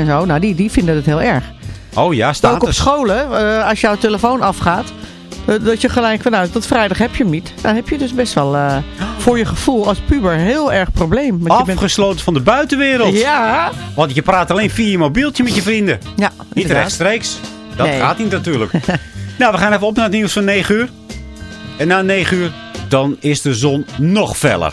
en zo, nou die, die vinden het heel erg. Oh ja, Ook staat op er. scholen, eh, als jouw telefoon afgaat, eh, dat je gelijk van nou, tot vrijdag heb je hem niet. Dan heb je dus best wel eh, voor je gevoel als puber heel erg probleem. Want je bent- Afgesloten van de buitenwereld. Ja, Want je praat alleen via je mobieltje met je vrienden. ja Niet inderdaad. rechtstreeks. Dat Nee. gaat niet natuurlijk. nou, we gaan even op naar het nieuws van 9 uur. En na 9 uur, dan is de zon nog feller.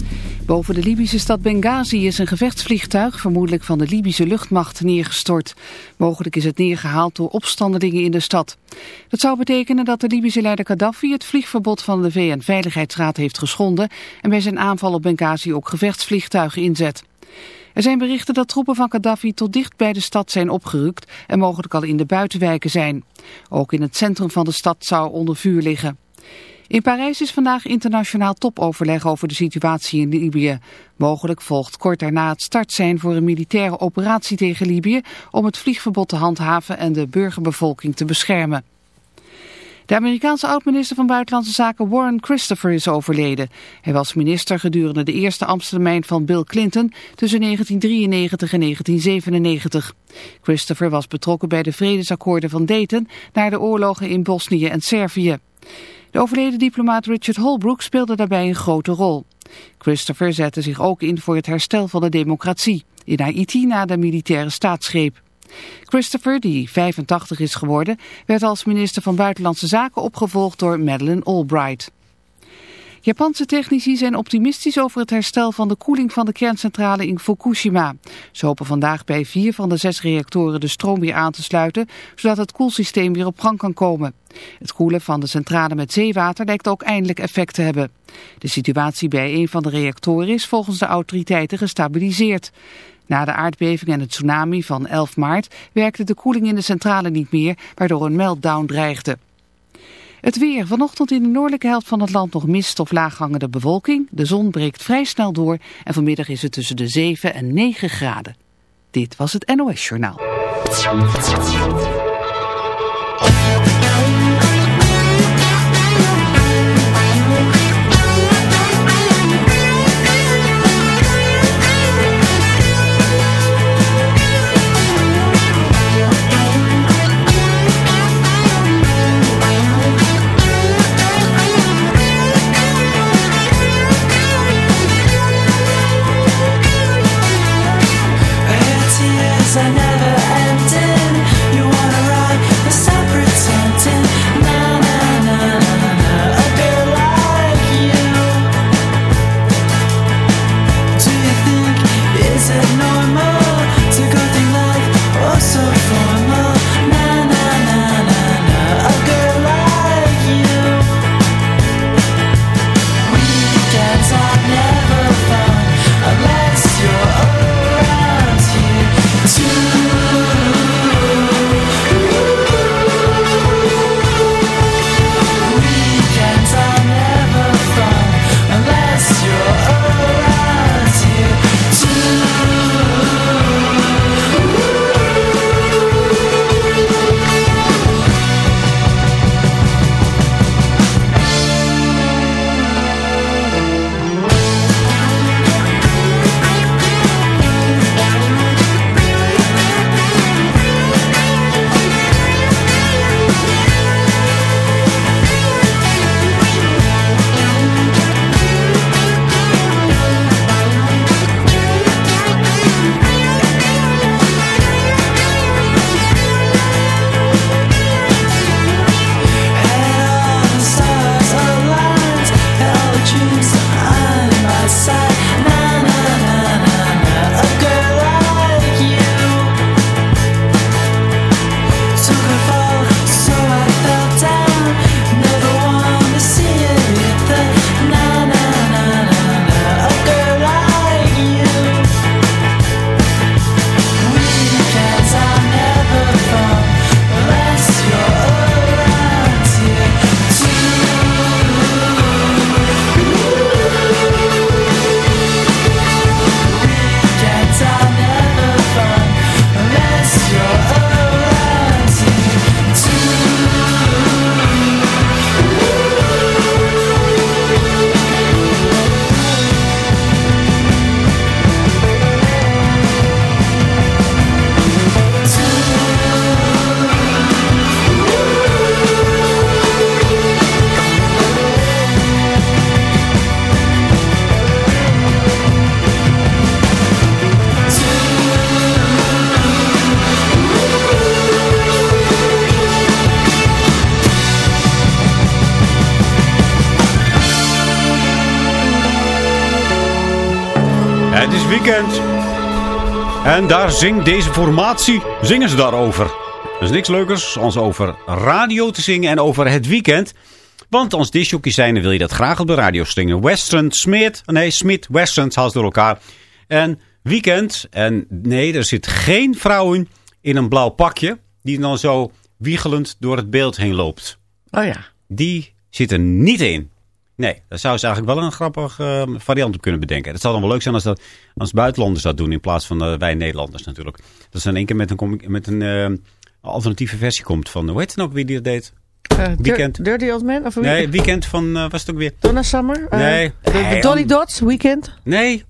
Boven de Libische stad Benghazi is een gevechtsvliegtuig, vermoedelijk van de Libische luchtmacht, neergestort. Mogelijk is het neergehaald door opstandelingen in de stad. Dat zou betekenen dat de Libische leider Gaddafi het vliegverbod van de VN-veiligheidsraad heeft geschonden en bij zijn aanval op Benghazi ook gevechtsvliegtuigen inzet. Er zijn berichten dat troepen van Gaddafi tot dicht bij de stad zijn opgerukt en mogelijk al in de buitenwijken zijn. Ook in het centrum van de stad zou onder vuur liggen. In Parijs is vandaag internationaal topoverleg over de situatie in Libië. Mogelijk volgt kort daarna het start zijn voor een militaire operatie tegen Libië om het vliegverbod te handhaven en de burgerbevolking te beschermen. De Amerikaanse oud-minister van Buitenlandse Zaken Warren Christopher is overleden. Hij was minister gedurende de eerste ambtstermijn van Bill Clinton tussen 1993 en 1997. Christopher was betrokken bij de vredesakkoorden van Dayton na de oorlogen in Bosnië en Servië. De overleden diplomaat Richard Holbrooke speelde daarbij een grote rol. Christopher zette zich ook in voor het herstel van de democratie in Haiti na de militaire staatsgreep. Christopher, die 85 is geworden, werd als minister van Buitenlandse Zaken opgevolgd door Madeleine Albright. Japanse technici zijn optimistisch over het herstel van de koeling van de kerncentrale in Fukushima. Ze hopen vandaag bij vier van de zes reactoren de stroom weer aan te sluiten, zodat het koelsysteem weer op gang kan komen. Het koelen van de centrale met zeewater lijkt ook eindelijk effect te hebben. De situatie bij een van de reactoren is volgens de autoriteiten gestabiliseerd. Na de aardbeving en het tsunami van 11 maart werkte de koeling in de centrale niet meer, waardoor een meltdown dreigde. Het weer. Vanochtend in de noordelijke helft van het land nog mist of laaghangende bewolking. De zon breekt vrij snel door en vanmiddag is het tussen de 7 en 9 graden. Dit was het NOS Journaal. Het is weekend. En daar zingt deze formatie, zingen ze daarover. Er is niks leukers als over radio te zingen en over het weekend. Want als disjockey zijn wil je dat graag op de radio zingen. Western, Smith, nee Smith, Western, haalt door elkaar. En weekend, en nee, er zit geen vrouw in, in een blauw pakje... die dan zo wiegelend door het beeld heen loopt. Oh ja. Die zit er niet in. Nee, daar zou ze eigenlijk wel een grappige uh, variant op kunnen bedenken. Het zou dan wel leuk zijn als, dat, als buitenlanders dat doen in plaats van uh, wij Nederlanders natuurlijk. Dat ze in één keer met een, met een uh, alternatieve versie komt van, hoe heet het ook wie die dat deed? weekend. Dirty Old Man? Of nee, Weekend van, was het ook weer? Donna Summer? nee. Dolly Dots, Weekend? Nee.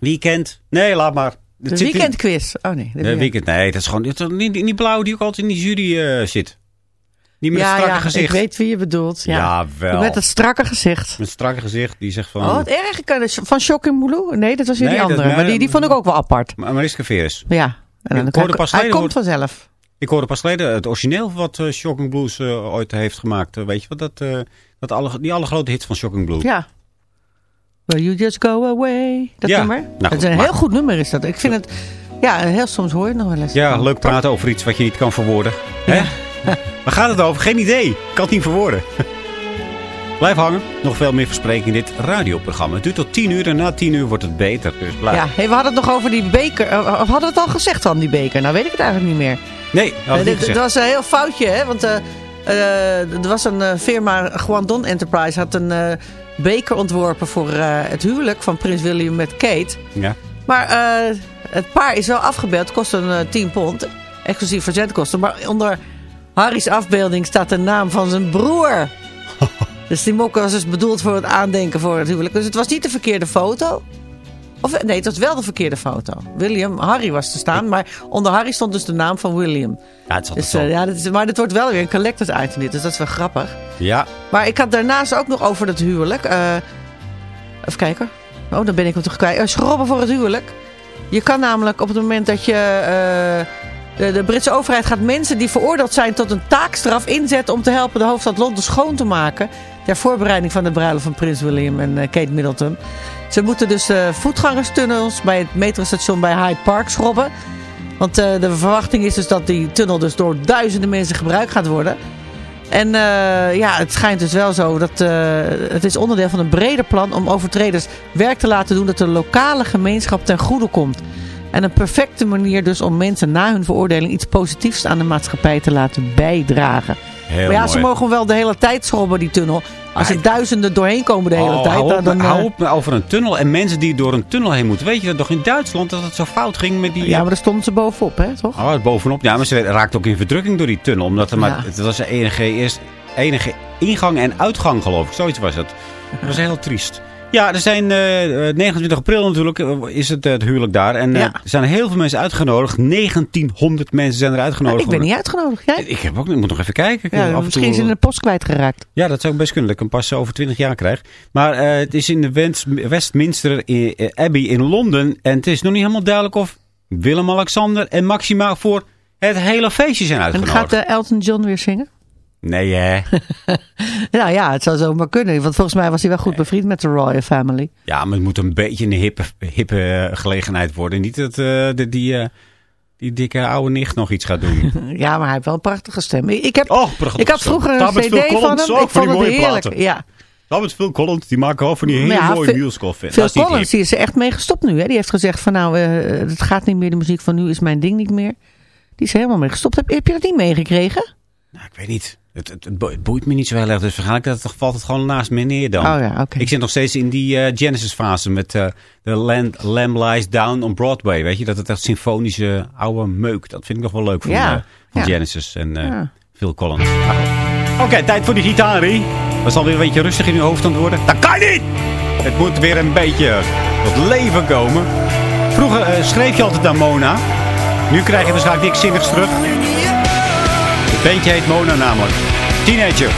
Weekend. Nee, laat maar. De Weekend quiz. Oh nee. De weekend, nee, dat is gewoon dat is niet, niet blauw die ook altijd in die jury zit. Die met ja, het strakke ja, gezicht. ik weet wie je bedoelt. Ja, ja wel. Met het strakke gezicht. Met het strakke gezicht, die zegt van... Oh, wat erg. Van Shocking Blue? Nee, dat was weer nee, die andere. Dat, maar die, die vond ik ook wel apart. Mariska Veres. Ja. En dan ik hoorde pas hij komt vanzelf. Ik hoorde pas geleden het origineel wat uh, Shocking Blues uh, ooit heeft gemaakt. Uh, weet je wat? Dat, dat alle, die alle grote hits van Shocking Blue. Ja. Will you just go away? Dat ja. nummer? Nou, dat is een heel goed nummer is dat. Ik vind het... Ja, heel soms hoor je het nog wel eens. Ja, leuk praten over iets wat je niet kan verwoorden. Hè? Waar gaat het over? Geen idee. Ik kan het niet verwoorden. Blijf hangen. Nog veel meer verspreken in dit radioprogramma. Het duurt tot 10 uur en na 10 uur wordt het beter. Dus blijf. Ja, hey, we hadden het nog over die beker. Of hadden we het al gezegd van die beker? Nou weet ik het eigenlijk niet meer. Nee, dat uh, dit, was een heel foutje, hè? Want er was een firma, Guandon Enterprise, had een beker ontworpen voor het huwelijk van prins William met Kate. Ja. Maar het paar is wel afgebeeld, kost een 10 pond. Exclusief verzendkosten. Maar onder Harry's afbeelding staat de naam van zijn broer. dus die mok was dus bedoeld voor het aandenken voor het huwelijk. Dus het was niet de verkeerde foto. Of nee, het was wel de verkeerde foto. William, Harry was te staan. Maar onder Harry stond dus de naam van William. Ja, het dus, uh, ja, dit is, Maar dit wordt wel weer een collectors item dit. Dus dat is wel grappig. Ja. Maar ik had daarnaast ook nog over het huwelijk. Uh, even kijken. Oh, dan ben ik hem toch kwijt. Uh, schrobben voor het huwelijk. Je kan namelijk op het moment dat je... Uh, de, Britse overheid gaat mensen die veroordeeld zijn tot een taakstraf inzetten om te helpen de hoofdstad Londen schoon te maken. Ter voorbereiding van de bruiloft van Prins William en uh, Kate Middleton. Ze moeten dus de voetgangerstunnels bij het metrostation bij Hyde Park schrobben. Want uh, de verwachting is dus dat die tunnel dus door duizenden mensen gebruikt gaat worden. En uh, ja, het schijnt dus wel zo dat het is onderdeel van een breder plan om overtreders werk te laten doen dat de lokale gemeenschap ten goede komt. En een perfecte manier dus om mensen na hun veroordeling iets positiefs aan de maatschappij te laten bijdragen. Heel maar ja, mooi. ze mogen wel de hele tijd schrobben, die tunnel. Als er duizenden doorheen komen de hele oh, tijd. Hou op, dan, hou op over een tunnel en mensen die door een tunnel heen moeten. Weet je dat toch in Duitsland dat het zo fout ging met die... Ja, maar daar stonden ze bovenop, hè, toch? Oh, bovenop. Ja, maar ze raakten ook in verdrukking door die tunnel. Omdat er maar, het was de enige, eerst, enige ingang en uitgang, geloof ik. Zoiets was het. Dat was heel triest. Ja, er zijn uh, 29 april natuurlijk is het, het huwelijk daar. En uh, er zijn heel veel mensen uitgenodigd. 1900 mensen zijn er uitgenodigd. Ik ben niet uitgenodigd. Jij? Ik, heb ook, ik moet nog even kijken. Ja, af misschien toe... is in de post kwijtgeraakt. Ja, dat zou best kunnen. Dat ik hem pas over 20 jaar krijg. Maar het is in de West, Westminster in, Abbey in Londen. En het is nog niet helemaal duidelijk of Willem-Alexander en Maxima voor het hele feestje zijn uitgenodigd. En gaat Elton John weer zingen? Nee, hè? nou ja, het zou zomaar kunnen. Want volgens mij was hij wel goed bevriend met de Royal Family. Ja, maar het moet een beetje een hippe, hippe gelegenheid worden. Niet dat uh, de, die, uh, die dikke oude nicht nog iets gaat doen. ja, maar hij heeft wel een prachtige stem. Ik, heb, oh, prachtig ik had vroeger een cd van hem. Ik vond het heerlijk. Platen. Ja. Dat met Phil Collins, die maken van die hele ja, mooie musical films. Phil Collins, die is er echt mee gestopt nu. Hè? Die heeft gezegd van nou, uh, het gaat niet meer, de muziek van nu is mijn ding niet meer. Die is er helemaal mee gestopt. Heb, heb je dat niet meegekregen? Nou, ik weet niet. Het, het, het, boeit me niet zo heel erg. Dus waarschijnlijk dat het, valt het gewoon naast me neer dan. Oh ja, oké. Okay. Ik zit nog steeds in die uh, Genesis fase met de uh, Land, Lamb Lies Down on Broadway. Weet je, dat het echt symfonische oude meuk. Dat vind ik nog wel leuk van, ja. uh, van ja. Genesis en ja. Phil Collins. Oké, okay, tijd voor de gitarie. Dat zal weer een beetje rustig in uw hoofd aan het worden. Dat kan niet! Het moet weer een beetje tot leven komen. Vroeger schreef je altijd naar Mona. Nu krijg je waarschijnlijk niks zinnigs terug. Bandje heet Mona namelijk. Teenager.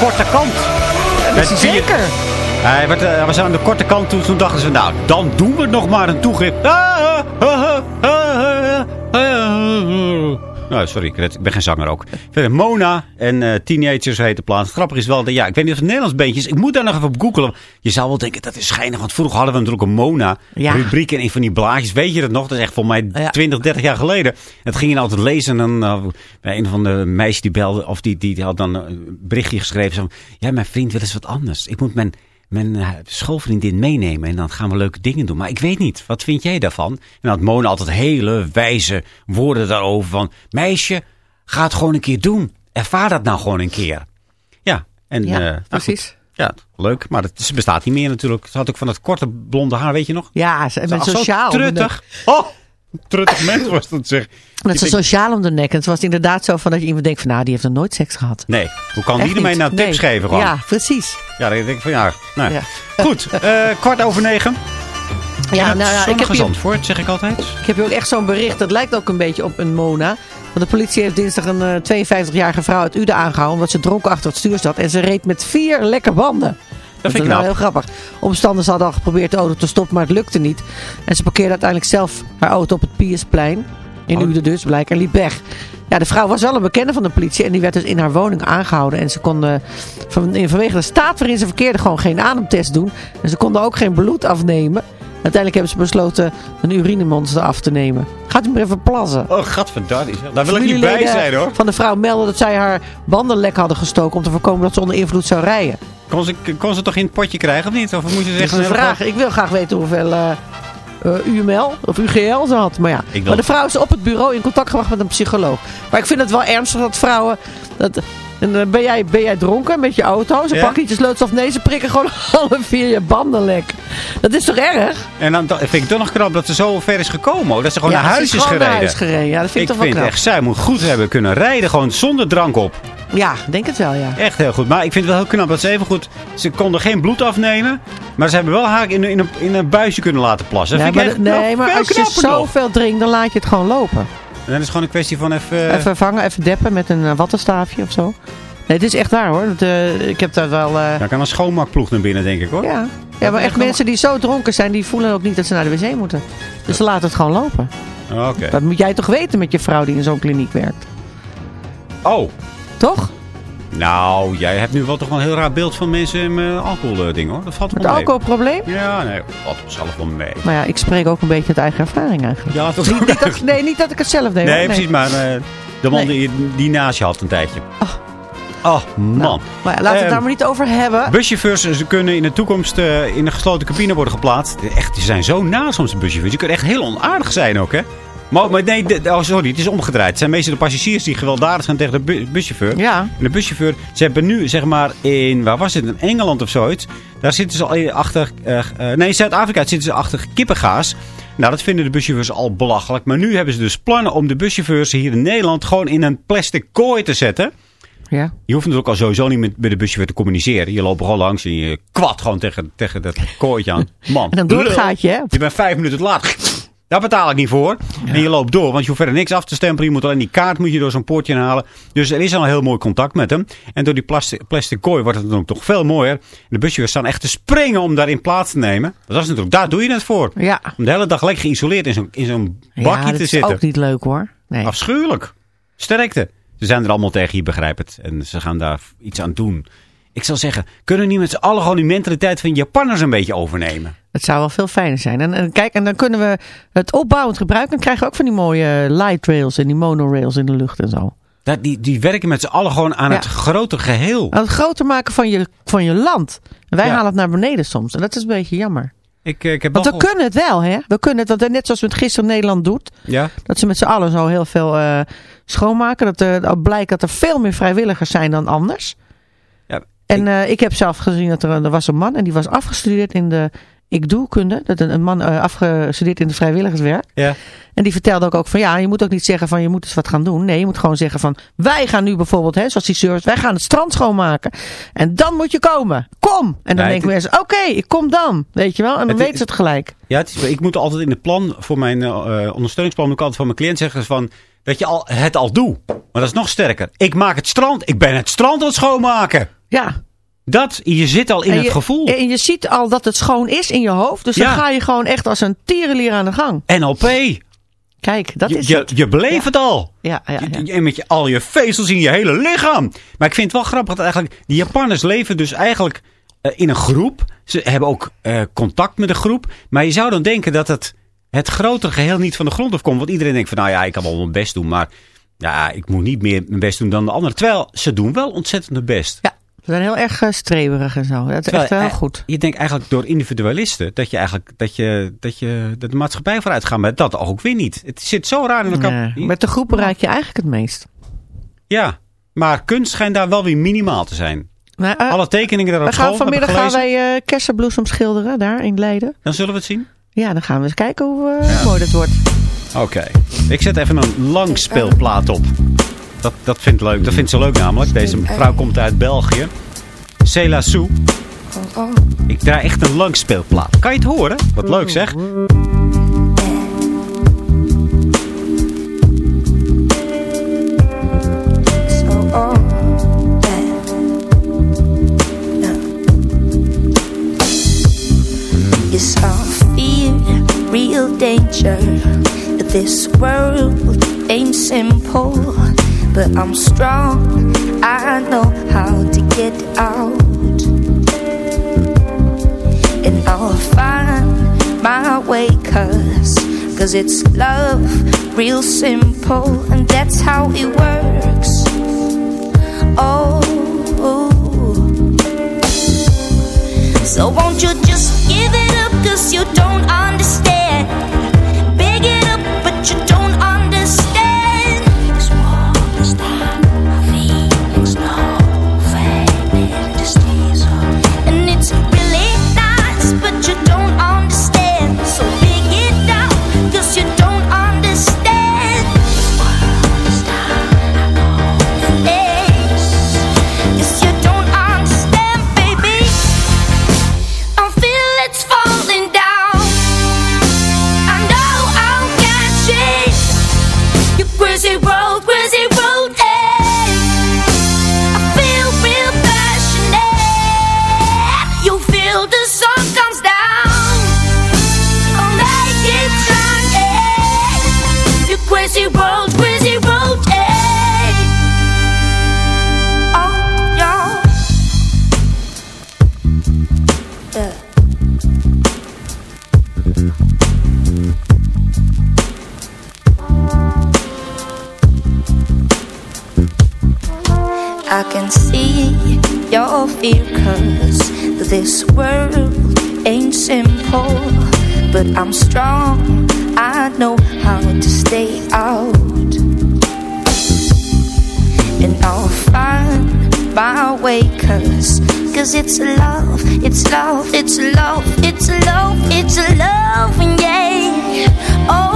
Korte kant. Dat is zeker. Hij werd, hij was aan de korte kant toen, toen dachten ze, nou, dan doen we nog maar een toegrip. Ah, Nou, sorry, ik, ben geen zanger ook. Verder Mona en eh, Teenagers heet de plaats. Grappig is wel, dat, ja, ik weet niet of het een Nederlands beentje is. Ik moet daar nog even op googelen. Je zou wel denken, dat is schijnig. Want vroeger hadden we natuurlijk een Ja. Mona-rubriek in een van die blaadjes. Weet je dat nog? Dat is echt voor mij Ja. 20, 30 jaar geleden. Het ging je altijd lezen en dan eh, bij een van de meisjes die belde, of die, die, die had dan een berichtje geschreven. Zo, ja, mijn vriend wil eens wat anders. Ik moet mijn, mijn eh, schoolvriendin meenemen en dan gaan we leuke dingen doen. Maar ik weet niet, wat vind jij daarvan? En dan had Mona altijd hele wijze woorden daarover van, meisje, ga het gewoon een keer doen. Ervaar dat nou gewoon een keer. Ja, en, Ja, eh, nou goed. precies. Ja, leuk. Maar het, ze bestaat niet meer natuurlijk. Ze had ook van dat korte blonde haar, weet je nog? Ja, ze- met Zo sociaal. truttig. Oh, truttig mens was dat zeg. Met zijn sociaal om de nek. En het was inderdaad zo van dat je iemand denkt van nou, die heeft nog nooit seks gehad. Nee, hoe kan die ermee nou tips Nee. geven gewoon? Ja, precies. Ja, dan denk ik van ja. Nou, Ja. Goed, eh, kwart over negen. Ja, nou ja, ik heb, Zandvoort, zeg ik altijd. ik heb hier ook echt zo'n bericht. Dat lijkt ook een beetje op een Mona. Want de politie heeft dinsdag een eh, 52-jarige vrouw uit Uden aangehouden. Omdat ze dronken achter het stuur zat. En ze reed met vier lekke banden. Dat vind ik nou knap. heel grappig. Omstanders hadden al geprobeerd de auto te stoppen, maar het lukte niet. En ze parkeerde uiteindelijk zelf haar auto op het Piersplein. In Oh. Uden dus, blijkbaar, en liep weg. Ja, de vrouw was wel een bekende van de politie. En die werd dus in haar woning aangehouden. En ze konden van, vanwege de staat waarin ze verkeerde gewoon geen ademtest doen. En ze konden ook geen bloed afnemen. Uiteindelijk hebben ze besloten een urinemonster af te nemen. Gaat u maar even plassen. Oh, gadverdarrie. Daar wil ik niet bij zijn hoor. van de vrouw melden dat zij haar banden lek hadden gestoken om te voorkomen dat ze onder invloed zou rijden. Kon ze, kon ze toch in het potje krijgen of niet? Of moet je Dat is zeggen... een vraag. Ik wil graag weten hoeveel eh, eh, UML of UGL ze had. Maar ja, maar de vrouw is op het bureau in contact gebracht met een psycholoog. Maar ik vind het wel ernstig dat vrouwen... Dat, en, eh, ben, jij, ben jij dronken met je auto? Ze pakken niet je sleutels af. Nee, ze prikken gewoon alle vier je banden lek. Dat is toch erg? En dan vind ik het toch nog knap dat ze zo ver is gekomen. hoor. Dat ze gewoon ja, naar huis is, gereden. naar huis gereden. Ja, dat vind ik, ik toch wel vind knap. echt, zij moet goed hebben kunnen rijden. Gewoon zonder drank op. Ja, denk het wel, ja. Echt heel goed. Maar ik vind het wel heel knap dat ze even goed... Ze konden geen bloed afnemen. Maar ze hebben wel haar in, een- in, een, in een buisje kunnen laten plassen. Dat vind maar ik de- echt nee, maar als je zoveel drinkt, dan laat je het gewoon lopen. En dan is gewoon een kwestie van even... Even vangen, even deppen met een eh, wattenstaafje of zo. Nee, het is echt waar hoor. Dat, eh, ik heb daar wel... eh, Dan kan een schoonmaakploeg naar binnen, denk ik hoor. ja. ja, maar echt mensen die zo dronken zijn, die voelen ook niet dat ze naar de wc moeten. Dus ze laten het gewoon lopen. Oké. Dat moet jij toch weten met je vrouw die in zo'n kliniek werkt. Oh. Toch? Nou, jij hebt nu wel toch wel een heel raar beeld van mensen met alcoholding hoor. Dat valt Het wel mee. alcoholprobleem? Ja, nee. Valt op zelf wel mee. Maar ja, ik spreek ook een beetje uit eigen ervaring eigenlijk. Ja, dat Niet, niet dat, nee, niet dat ik het zelf deed. Nee, hoor. precies. Maar eh, de man Nee. die, die naast je had een tijdje. Oh, man. Nou, maar ja, laten we het Ehm, daar maar niet over hebben. Buschauffeurs ze kunnen in de toekomst eh, in een gesloten cabine worden geplaatst. Echt, die zijn zo na soms, de buschauffeurs. Die kunnen echt heel onaardig zijn ook, hè? Maar, maar nee, de- oh, sorry, het is omgedraaid. Het zijn meestal de passagiers die gewelddadig zijn tegen de bu- buschauffeur. Ja. En de buschauffeur, ze hebben nu, zeg maar, in, waar was het, in Engeland of zoiets. Daar zitten ze al achter, eh, eh, nee, in Zuid-Afrika zitten ze achter kippengaas. Nou, dat vinden de buschauffeurs al belachelijk. Maar nu hebben ze dus plannen om de buschauffeurs hier in Nederland gewoon in een plastic kooi te zetten. Ja. Je hoeft natuurlijk al sowieso niet met, met de buschauffeur te communiceren. Je loopt gewoon langs en je kwad gewoon tegen, tegen dat kooitje aan. Man, En dan door het lul. gaatje, hè? Je bent vijf minuten te laat. Daar betaal ik niet voor. En je loopt door, want je hoeft verder niks af te stempelen. Je moet alleen die kaart moet je door zo'n poortje halen. Dus er is al een heel mooi contact met hem. En door die plastic, plastic kooi wordt het dan ook toch veel mooier. En de buschauffeurs staan echt te springen om daarin plaats te nemen. Dat is natuurlijk, daar doe je het voor. Ja. Om de hele dag lekker geïsoleerd in zo'n in zo'n ja, bakje dat te is zitten. ook niet leuk hoor. Nee. Afschuwelijk. Sterkte. Ze zijn er allemaal tegen, je begrijpt het. En ze gaan daar iets aan doen. Ik zal zeggen, kunnen we niet met z'n allen gewoon die mentaliteit van Japanners een beetje overnemen? Het zou wel veel fijner zijn. En, en kijk, en dan kunnen we het opbouwend gebruiken. Dan krijgen we ook van die mooie light rails en die monorails in de lucht en zo. Dat, die, die werken met z'n allen gewoon aan Ja. het grote geheel. Aan het groter maken van je, van je land. En wij Ja. halen het naar beneden soms. En dat is een beetje jammer. Ik, eh, ik heb Want we kunnen het wel, hè? We kunnen het, want net zoals het gisteren Nederland doet. Ja? Dat ze met z'n allen zo heel veel eh, schoonmaken. Dat er blijkt dat er veel meer vrijwilligers zijn dan anders. Ja, En eh, ik heb zelf gezien dat er, er was een man en die was afgestudeerd in de ik doe kunde. Dat een, man eh, afgestudeerd in het vrijwilligerswerk. Ja. En die vertelde ook, ook van ja, je moet ook niet zeggen van je moet eens wat gaan doen. Nee, je moet gewoon zeggen van wij gaan nu bijvoorbeeld, hè, zoals die service, wij gaan het strand schoonmaken. En dan moet je komen. Kom! En dan Ja, denken mensen, oké, ik kom dan. Weet je wel? En dan weten ze het gelijk. Ja, het is, ik moet altijd in het plan voor mijn eh, ondersteuningsplan moet ik altijd van mijn cliënt zeggen van dat je al, het al doet. Maar dat is nog sterker. Ik maak het strand. Ik ben het strand aan het schoonmaken. Ja. Dat, je zit al in het gevoel. En je ziet al dat het schoon is in je hoofd. Dus Ja. dan ga je gewoon echt als een tierenlier aan de gang. NLP. Kijk, dat Je, is je, het. je beleeft het al. Ja, ja, ja. Je- En met je, al je vezels in je hele lichaam. Maar ik vind het wel grappig dat eigenlijk... Die Japanners leven dus eigenlijk eh, in een groep. Ze hebben ook eh, contact met een groep. Maar je zou dan denken dat het, het grotere geheel niet van de grond afkomt. Want iedereen denkt van... Nou ja, ik kan wel mijn best doen. Maar ja, ik moet niet meer mijn best doen dan de anderen. Terwijl ze doen wel ontzettend hun best. Ja, ze zijn heel erg eh, streberig en zo. Dat is Terwijl, echt wel eh, heel goed. Je denkt eigenlijk door individualisten dat je eigenlijk dat je, dat je dat de maatschappij vooruit gaat, maar dat ook weer niet. Het zit zo raar in elkaar. Nee, met de groep bereik je eigenlijk het meest. Ja, maar kunst schijnt daar wel weer minimaal te zijn. Eh, Alle tekeningen daar op we gaan school vanmiddag gaan wij eh, kersenbloesem schilderen daar in Leiden. Dan zullen we het zien. Ja, dan gaan we eens kijken hoe mooi dat wordt. Oké. Ik zet even een langspeelplaat op. Dat, dat vindt leuk. Dat vindt ze leuk namelijk. Deze vrouw komt uit België. Cela Sou. Ik draai echt een langspeelplaat. Kan je het horen? Wat leuk zeg. Fear real danger. This world ain't simple, but I'm strong. I know how to get out, and I'll find my way. Cause, cause it's love, real simple, and that's how it works. Oh, so won't you just give it up? Cause you don't understand. Big it up, but you don't I can see your fear cause this world ain't simple But I'm strong, I know how to stay out. And I'll find my way cause Cause it's love, it's love, it's love, it's love, it's love, yeah. Oh,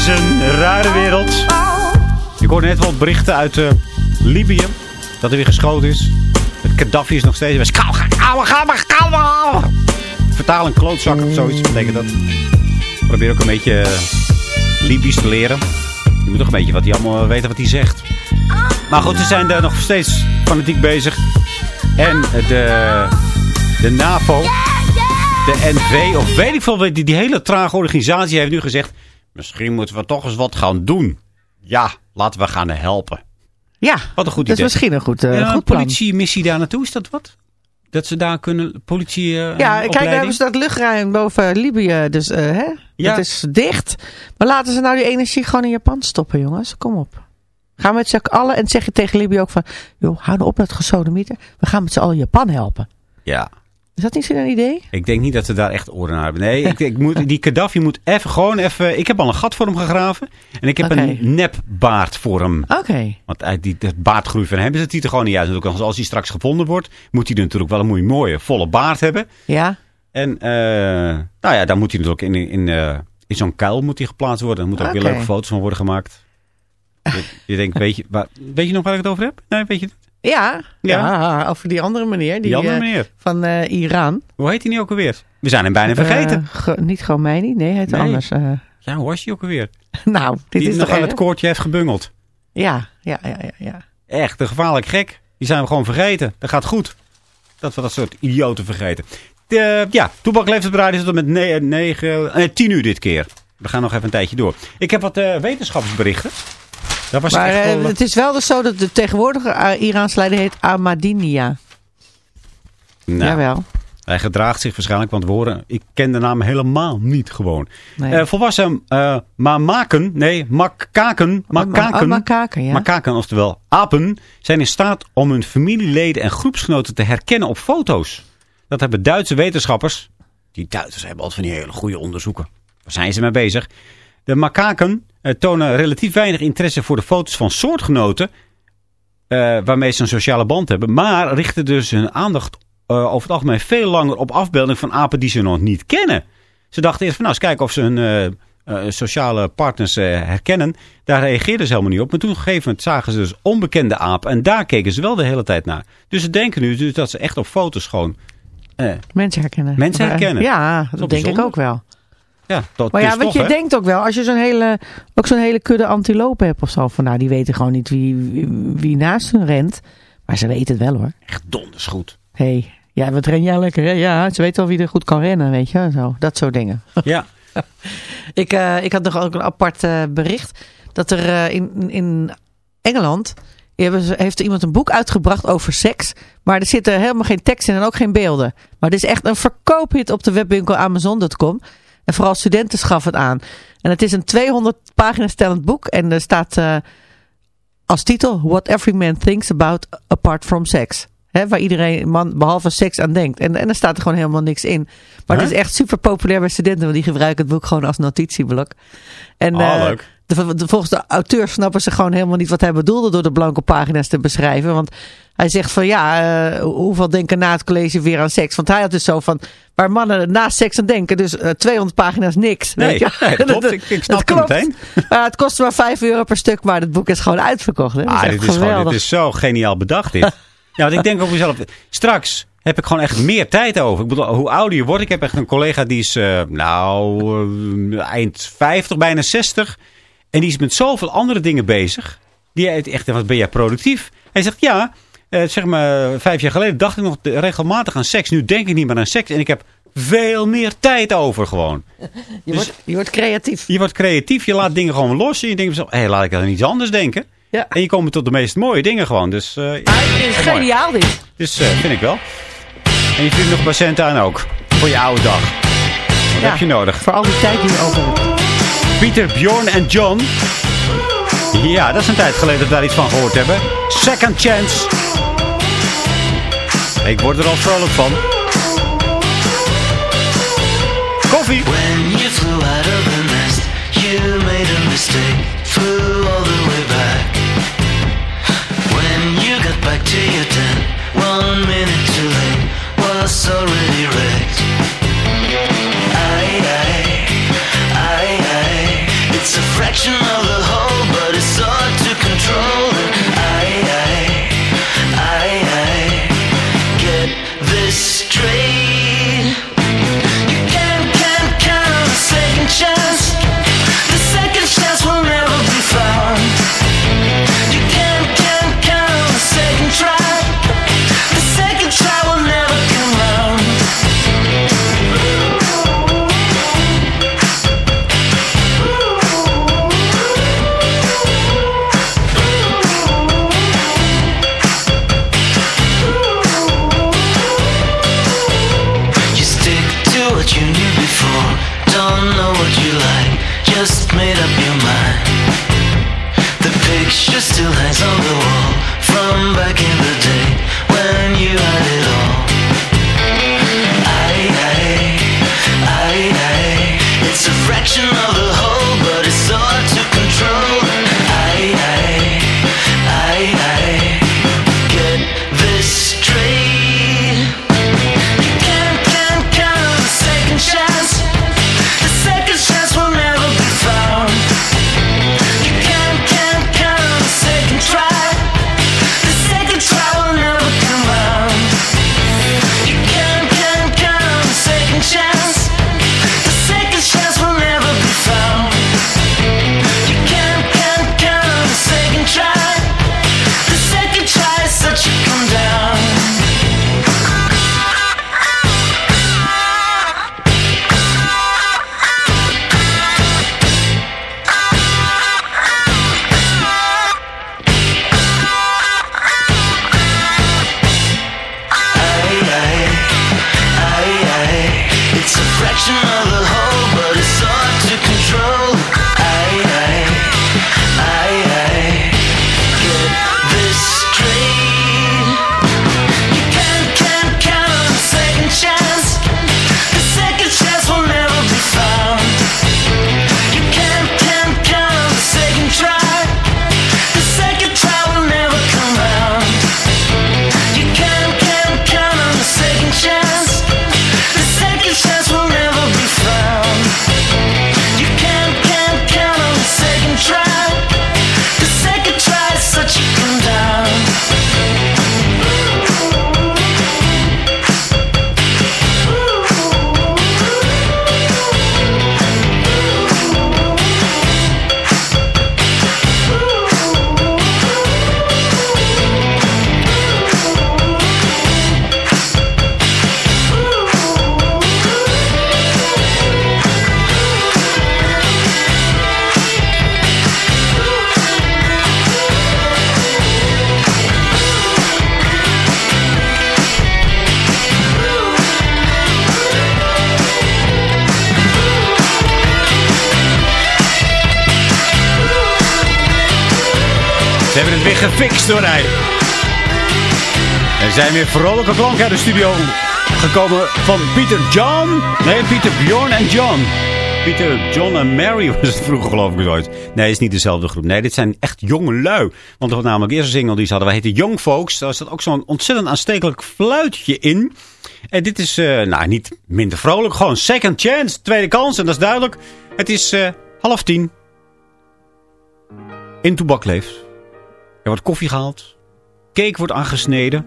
is een rare wereld. Ik hoorde net wel berichten uit eh, Libië. Dat er weer geschoten is. Het Gaddafi is nog steeds... ga, maar, kou, maar. Vertaal een klootzak of zoiets. betekent dat. Probeer ook een beetje eh, Libisch te leren. Je moet toch een beetje wat hij allemaal weten wat hij zegt. Maar goed, ze zijn daar nog steeds fanatiek bezig. En de, de NAVO, de NV, of weet ik veel, die, die hele trage organisatie heeft nu gezegd... Misschien moeten we toch eens wat gaan doen. Ja, laten we gaan helpen. Ja, Wat een goed dat is idee. misschien een goed, eh, Ja, een goed plan. politiemissie daar naartoe, is dat wat? Dat ze daar kunnen, politie eh, Ja, kijk, daar hebben ze dat luchtruim boven Libië. Dus eh, hè, Ja. het is dicht. Maar laten ze nou die energie gewoon in Japan stoppen, jongens. Kom op. Gaan we met z'n allen en zeg je tegen Libië ook van... joh, hou nou op met gesodemieter. We gaan met z'n allen Japan helpen. Ja, Is dat niet zo'n idee? ik denk niet dat ze daar echt oren naar hebben. Nee, ik, ik moet, die Gaddafi moet even gewoon even... Ik heb al een gat voor hem gegraven. En ik heb Oké. een nepbaard voor hem. Oké. Want uit die dat baardgroei van hem ziet er gewoon niet uit. Als- als hij straks gevonden wordt, moet hij natuurlijk wel een mooie, mooie volle baard hebben. Ja? En eh, nou ja, dan moet hij natuurlijk in, in, eh, in zo'n kuil moet hij geplaatst worden. Er moeten ook weer leuke foto's van worden gemaakt. Je, je denkt, weet je, waar, weet je nog waar ik het over heb? Nee, weet je het? Ja, Ja. over die andere meneer. Die, Die andere eh, meneer. van eh, Iran. Hoe heet hij nu ook alweer? We zijn hem bijna vergeten. Eh, Go- niet Khomeini, nee, het Nee. anders. eh. ja, hoe was hij ook alweer? nou, dit Die is nog toch aan het koordje heeft gebungeld. Ja, ja, ja, ja. ja. Echt, een gevaarlijk gek. Die zijn we gewoon vergeten. Dat gaat goed. Dat we dat soort idioten vergeten. De, ja, Toebak radio tot met 9, eh, 10 uur dit keer. We gaan nog even een tijdje door. Ik heb wat wetenschapsberichten. Dat was Maar echt eh, wel, het is wel dus zo dat de tegenwoordige eh, Iraanse leider heet Ahmadinejad. nou, Jawel. Hij gedraagt zich waarschijnlijk, want we horen, ik ken de naam helemaal niet gewoon. Nee. Eh, volwassen uh, mamaken, nee, makaken, makaken, Oh, makaken, ja. makaken, oftewel apen, zijn in staat om hun familieleden en groepsgenoten te herkennen op foto's. Dat hebben Duitse wetenschappers, die Duitsers hebben altijd van die hele goede onderzoeken. Daar zijn ze mee bezig. De makaken eh, tonen relatief weinig interesse voor de foto's van soortgenoten, eh, waarmee ze een sociale band hebben, maar richten dus hun aandacht uh, over het algemeen veel langer op afbeelding van apen die ze nog niet kennen. Ze dachten eerst van nou eens kijken of ze hun uh, sociale partners herkennen. Daar reageerden ze helemaal niet op. Maar toen op een gegeven moment zagen ze dus onbekende apen. En daar keken ze wel de hele tijd naar. Dus ze denken nu dus dat ze echt op foto's gewoon... eh, mensen herkennen. Mensen herkennen. Ja, dat, dat denk bijzonder. ik ook wel. Ja, dat maar ja, want je hè? denkt ook wel, als je zo'n hele, ook zo'n hele kudde antilopen hebt of zo, van nou, die weten gewoon niet wie, wie, wie naast hun rent. Maar ze weten het wel hoor. Echt donders goed. Hé, hey, ja, wat ren jij lekker? Hè? Ja, ze weten wel wie er goed kan rennen, weet je. Zo, dat soort dingen. Ja. ik, uh, ik had nog ook een apart uh, bericht. Dat er uh, in, in Engeland heeft iemand een boek uitgebracht over seks. Maar er zitten helemaal geen tekst in en ook geen beelden. Maar het is echt een verkoophit op de webwinkel Amazon.com. En vooral studenten schaffen het aan. En het is een 200 pagina's stellend boek. En er staat uh, als titel... What every man thinks about apart from sex. He, waar iedereen man behalve seks aan denkt. En, en er staat er gewoon helemaal niks in. Maar huh? het is echt super populair bij studenten. Want die gebruiken het boek gewoon als notitieblok. En, oh, uh, leuk. De, de, volgens de auteur snappen ze gewoon helemaal niet wat hij bedoelde door de blanke pagina's te beschrijven. Want hij zegt van ja, uh, hoeveel denken na het college weer aan seks? Want hij had dus zo van, waar mannen na seks aan denken, dus uh, 200 pagina's niks. Nee, weet je? nee dat klopt. ik, ik snap het klopt. meteen. Uh, het kost maar 5 euro per stuk, maar het boek is gewoon uitverkocht. Hè? Ah, is dit, is gewoon, dit is zo geniaal bedacht dit. ja, want ik denk over mezelf, straks heb ik gewoon echt meer tijd over. Ik bedoel, hoe ouder je wordt. Ik heb echt een collega die is, uh, nou, eind 50, bijna 60. En die is met zoveel andere dingen bezig. Die echt, wat ben jij productief? Hij zegt, ja, uh, zeg maar vijf jaar geleden dacht ik nog regelmatig aan seks. Nu denk ik niet meer aan seks. En ik heb veel meer tijd over gewoon. Je, dus, wordt, je wordt creatief. Je wordt creatief. Je laat dingen gewoon los. En je denkt, hé, hey, laat ik aan iets anders denken. Ja. En je komt tot de meest mooie dingen gewoon. Dus, uh, ah, het is geniaal dit. Dus uh, vind ik wel. En je vindt nog patiënten aan ook. Voor je oude dag. Wat ja, heb je nodig? Voor al die tijd die je over hebt. Pieter, Bjorn en John. Ja, dat is een tijd geleden dat we daar iets van gehoord hebben. Second Chance. Ik word er al vrolijk van. Koffie. When you flew out of the nest, you made a mistake. Flew all the way back. When you got back to your tent, one minute too late, was already wrecked. It's a fraction of the whole, gefixt hoor hij. Er zijn weer vrolijke klanken uit de studio gekomen van Pieter John. Nee, Pieter Bjorn en John. Pieter, John en Mary was het vroeger geloof ik ooit. Nee, het is niet dezelfde groep. Nee, dit zijn echt jonge lui. Want was namelijk eerst een single die ze hadden. Wij heette Young Folks. Daar zat ook zo'n ontzettend aanstekelijk fluitje in. En dit is, eh, nou, niet minder vrolijk. Gewoon second chance, tweede kans. En dat is duidelijk. Het is eh, half tien. In Toebak leeft. Er wordt koffie gehaald. Cake wordt aangesneden.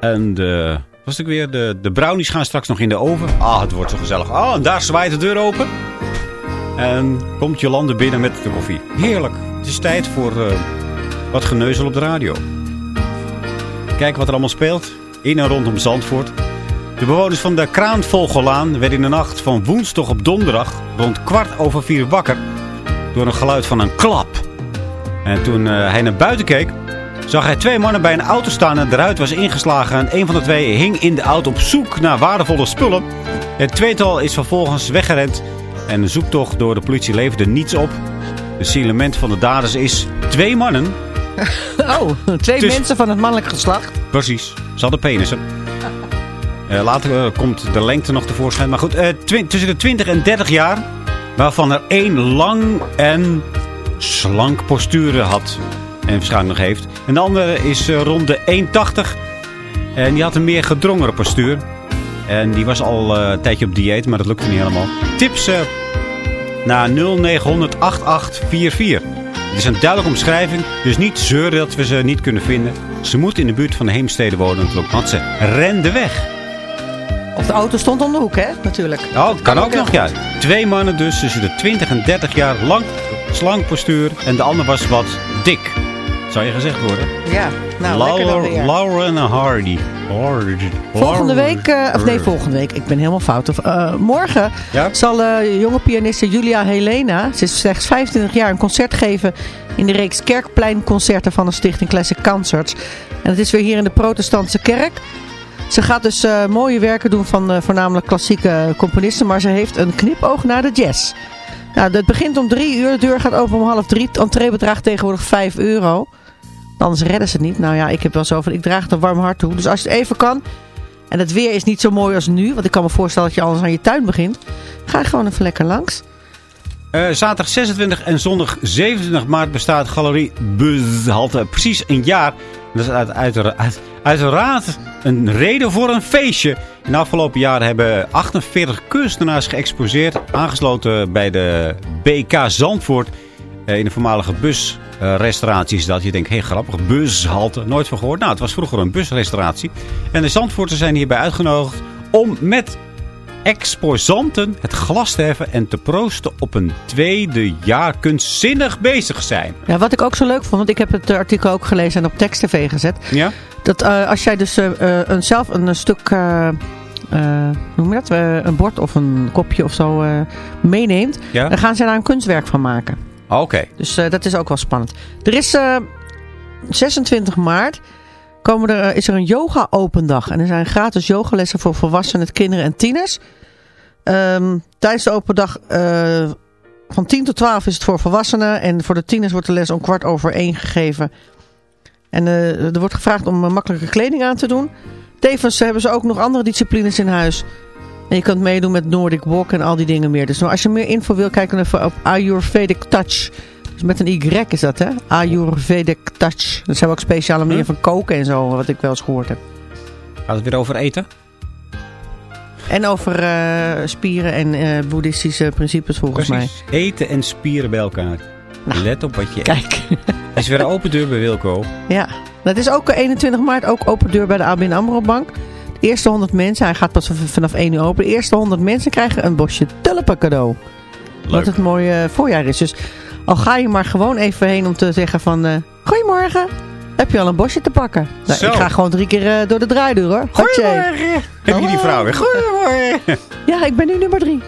En de, was het weer, de, de brownies gaan straks nog in de oven. Ah, het wordt zo gezellig. Ah, en daar zwaait de deur open. En komt Jolande binnen met de koffie. Heerlijk. Het is tijd voor eh, wat geneuzel op de radio. Kijk wat er allemaal speelt. In en rondom Zandvoort. De bewoners van de Kraanvogellaan werden in de nacht van woensdag op donderdag rond kwart over vier wakker door een geluid van een klap. En toen eh, hij naar buiten keek, zag hij twee mannen bij een auto staan en de ruit was ingeslagen. En een van de twee hing in de auto op zoek naar waardevolle spullen. Het tweetal is vervolgens weggerend en de zoektocht door de politie leverde niets op. De signalement van de daders is twee mannen. Oh, twee Dus- mensen van het mannelijk geslacht. Precies, ze hadden penissen. Eh, later eh, komt de lengte nog tevoorschijn. Maar goed, tussen de 20 en 30 jaar. Waarvan er één lang en slank postuur had. En waarschijnlijk nog heeft. En de andere is eh, rond de 1,80. En die had een meer gedrongere postuur. En die was al eh, een tijdje op dieet, maar dat lukte niet helemaal. Tips naar 0900 8844. Het is een duidelijke omschrijving, dus niet zeuren dat we ze niet kunnen vinden. Ze moet in de buurt van de Heemstede wonen want ze rende weg. Of de auto stond om de hoek, hè? Natuurlijk. Oh, dat kan ook nog, ja. Twee mannen dus tussen de 20 en 30 jaar lang, slank postuur. En de ander was wat dik. Zou je gezegd worden? Ja, nou lekker dan weer. Lauren Hardy. Volgende week, eh, of nee, volgende week, ik ben helemaal fout. Of, eh, morgen Ja? zal eh, jonge pianiste Julia Helena, ze is slechts 25 jaar, een concert geven in de reeks Kerkpleinconcerten van de Stichting Classic Concerts. En het is weer hier in de protestantse kerk. Ze gaat dus mooie werken doen van voornamelijk klassieke componisten, maar ze heeft een knipoog naar de jazz. Nou, het begint om drie uur, de deur gaat open om half drie. Het entree bedraagt tegenwoordig 5 euro. Anders redden ze het niet. Nou ja, ik heb wel zo van, ik draag het een warm hart toe. Dus als je het even kan, en het weer is niet zo mooi als nu, want ik kan me voorstellen dat je anders aan je tuin begint. Ga gewoon even lekker langs. Eh, zaterdag 26 en zondag 27 maart bestaat Galerie Buzhalte precies een jaar. Dat is uit, uit, uit- uiteraard een reden voor een feestje. In de afgelopen jaren hebben 48 kunstenaars geëxposeerd. Aangesloten bij de BK Zandvoort. eh, in de voormalige busrestauratie is dat. Je denkt, hé hey, grappig, bushalte. Nooit van gehoord. Nou, het was vroeger een busrestauratie. En de Zandvoorters zijn hierbij uitgenodigd om met exposanten het glas te heffen en te proosten op een tweede jaar kunstzinnig bezig zijn. Ja, wat ik ook zo leuk vond, want ik heb het eh, artikel ook gelezen en op tekst TV gezet. Ja? Dat eh, als jij dus eh, een, zelf een, stuk, hoe noem je dat, een bord of een kopje of zo meeneemt. Ja? Dan gaan ze daar een kunstwerk van maken. Oké. Dus dat is ook wel spannend. Er is eh, 26 maart komen er, eh, is er een yoga open dag. En er zijn gratis yogalessen voor volwassenen, kinderen en tieners. Ehm, tijdens de open dag eh, van 10 tot 12 is het voor volwassenen. En voor de tieners wordt de les om kwart over één gegeven. En eh, er wordt gevraagd om makkelijke kleding aan te doen. Tevens hebben ze ook nog andere disciplines in huis. En je kunt meedoen met Nordic Walk en al die dingen meer. Dus als je meer info wil, kijk dan even op Ayurvedic Touch. Dus met een Y is dat, hè? Ayurvedic Touch. Dat zijn ook speciale manieren van koken en zo, wat ik wel eens gehoord heb. Gaat het weer over eten? En over eh, spieren en eh, boeddhistische principes volgens mij. Precies. Eten en spieren bij elkaar. Let op wat je eet. Kijk, Het is weer een open deur bij Wilco. ja. Dat is ook eh, 21 maart, ook open deur bij de ABN AMRO Bank. De eerste 100 mensen, hij gaat pas vanaf 1 uur open. De eerste 100 mensen krijgen een bosje tulpen cadeau. Wat het mooie voorjaar is. Dus al ga je maar gewoon even heen om te zeggen van... eh, Goedemorgen, heb je al een bosje te pakken? Nou, ik ga gewoon drie keer eh, door de draaideur hoor. Goedemorgen. Heb je die vrouw weer? Goedemorgen. Ja, ik ben nu nummer drie.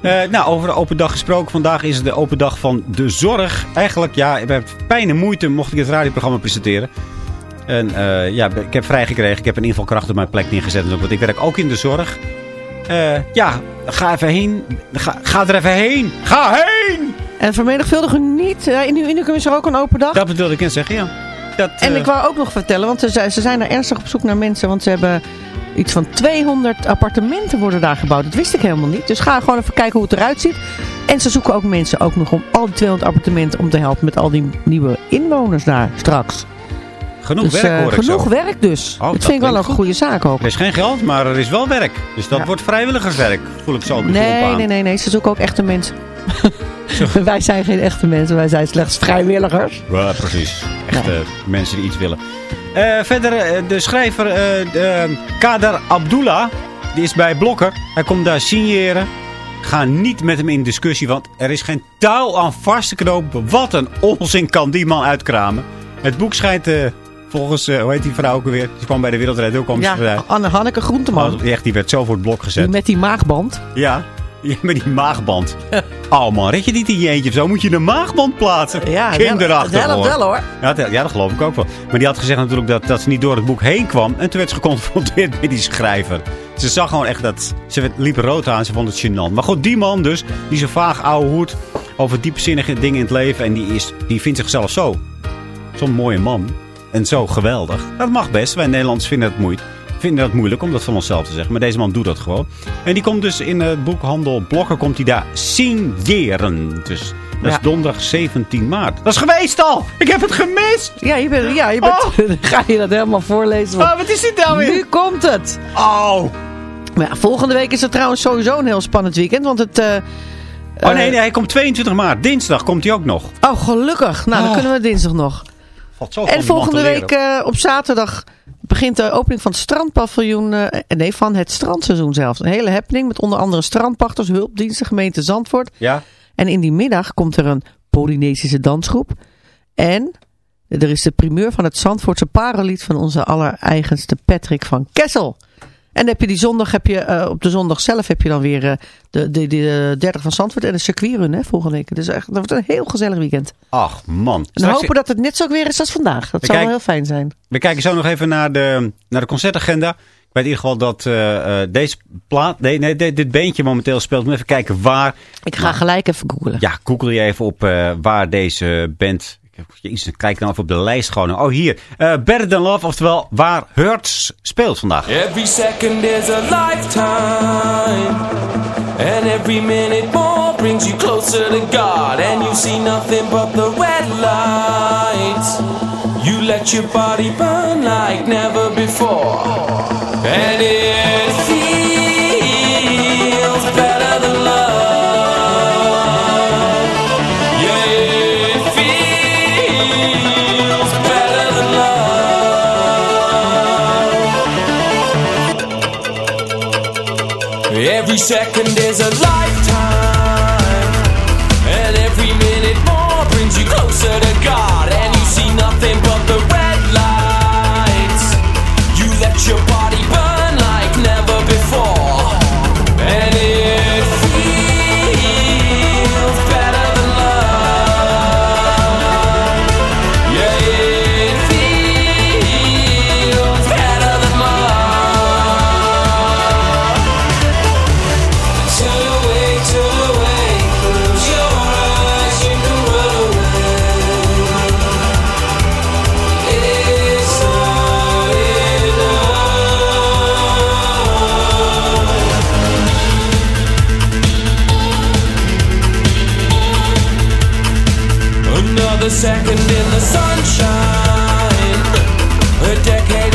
Eh, nou, over de open dag gesproken. Vandaag is het de open dag van de zorg. Eigenlijk, ja, ik heb pijn en moeite mocht ik het radioprogramma presenteren. En ja, ik heb vrijgekregen. Ik heb een invalkracht op mijn plek neergezet. Want ik werk ook in de zorg. Ja, ga even heen. Ga, ga er even heen. Ga heen! En vermenigvuldig u niet. Uh, in Unicum is er ook een open dag. Dat wilde ik net zeggen, ja. Dat, En eh, ik wou ook nog vertellen, want ze, ze zijn er ernstig op zoek naar mensen. Want ze hebben iets van 200 appartementen worden daar gebouwd. Dat wist ik helemaal niet. Dus ga gewoon even kijken hoe het eruit ziet. En ze zoeken ook mensen ook nog om al die 200 appartementen om te helpen met al die nieuwe inwoners daar straks. Genoeg dus werk eh, hoor ik genoeg zo. werk dus. Oh, dat dat vind ik wel een goede zaak ook. Er is geen geld, maar er is wel werk. Dus dat Ja. wordt vrijwilligerswerk. Voel ik zo Nee, aan. nee, nee, nee. Ze zoeken ook echte mensen. wij zijn geen echte mensen. Wij zijn slechts vrijwilligers. Ja, precies. Echte mensen die iets willen. Eh, verder, eh, de schrijver de, Kader Abdullah, die is bij Blokker. Hij komt daar signeren. Ga niet met hem in discussie, want er is geen touw aan vast te knopen. Wat een onzin kan die man uitkramen. Het boek schijnt eh, volgens, eh, hoe heet die vrouw ook alweer? Die kwam bij de Wereldrijd ook. Ja, Anne Hanneke Groenteman. echt, die werd zo voor het blok Die gezet. met die maagband. Ja, ja, met die maagband. Oh man, red je niet in je eentje of zo? Moet je een maagband plaatsen? Ja, Kinderachtig helpt hoor. wel hoor. Ja, dat, ja, dat geloof ik ook wel. Maar die had gezegd natuurlijk dat, dat ze niet door het boek heen kwam. En toen werd ze geconfronteerd met die schrijver. Ze zag gewoon echt dat... Ze liep rood aan, ze vond het gênant. Maar goed, die man dus, die zo vaag ouwe hoed over diepzinnige dingen in het leven. En die, is, die vindt zichzelf zo. Zo'n mooie man. En zo geweldig. Dat mag best. Wij Nederlanders vinden het moeilijk. Vinden dat moeilijk om dat van onszelf te zeggen. Maar deze man doet dat gewoon. En die komt dus in het boekhandel Blokker komt hij daar signeren. Dus dat is donderdag 17 maart. Dat is geweest al! Ik heb het gemist! Ja, je bent, ja, je bent, dan ga je dat helemaal voorlezen. want Oh, wat is dit nou weer? nu komt het. Oh! Maar ja, volgende week is het trouwens sowieso een heel spannend weekend. Want het... eh, Oh nee, eh, nee, hij komt 22 maart. Dinsdag komt hij ook nog. Oh, gelukkig. Nou, dan Oh. kunnen we dinsdag nog. En volgende week eh, op zaterdag begint de opening van het strandpaviljoen. eh, nee, van het strandseizoen zelfs. Een hele happening met onder andere strandpachters, hulpdiensten, gemeente Zandvoort. Ja? En in die middag komt er een Polynesische dansgroep. En er is de primeur van het Zandvoortse parelied van onze allereigenste Patrick van Kessel. En dan heb je die zondag, heb je, eh, op de zondag zelf heb je dan weer eh, de, de, de 30 van Zandvoort en de circuitrun hè, volgende week. Dus echt, dat wordt een heel gezellig weekend. Ach man. En Straks- hopen dat het net zo weer is als vandaag. Dat We zou wel heel fijn zijn. We kijken zo nog even naar de, naar de concertagenda. Ik weet in ieder geval dat eh, eh, deze plaat, nee, nee, dit, dit beentje momenteel speelt. Moet even kijken waar. Ik ga gelijk even googlen. Ja, google je even op eh, waar deze band... Jezus, kijk dan even op de lijst gewoon. Oh, hier. Eh Better Than Love, oftewel waar Hurts speelt vandaag. Every second is a lifetime, and every minute more brings you closer to God. And you see nothing but the red light. You let your body burn like never before, and it feels second is a lifetime, second in the sunshine. A decade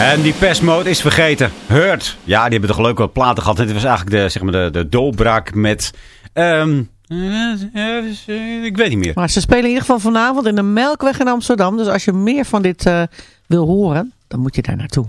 En die pestmode is vergeten. Hurt. Ja, die hebben toch leuke platen gehad. Dit was eigenlijk de, zeg maar de, de doorbraak met... ehm, eh, ik weet niet meer. Maar ze spelen in ieder geval vanavond in de Melkweg in Amsterdam. Dus als je meer van dit eh, wil horen, dan moet je daar naartoe.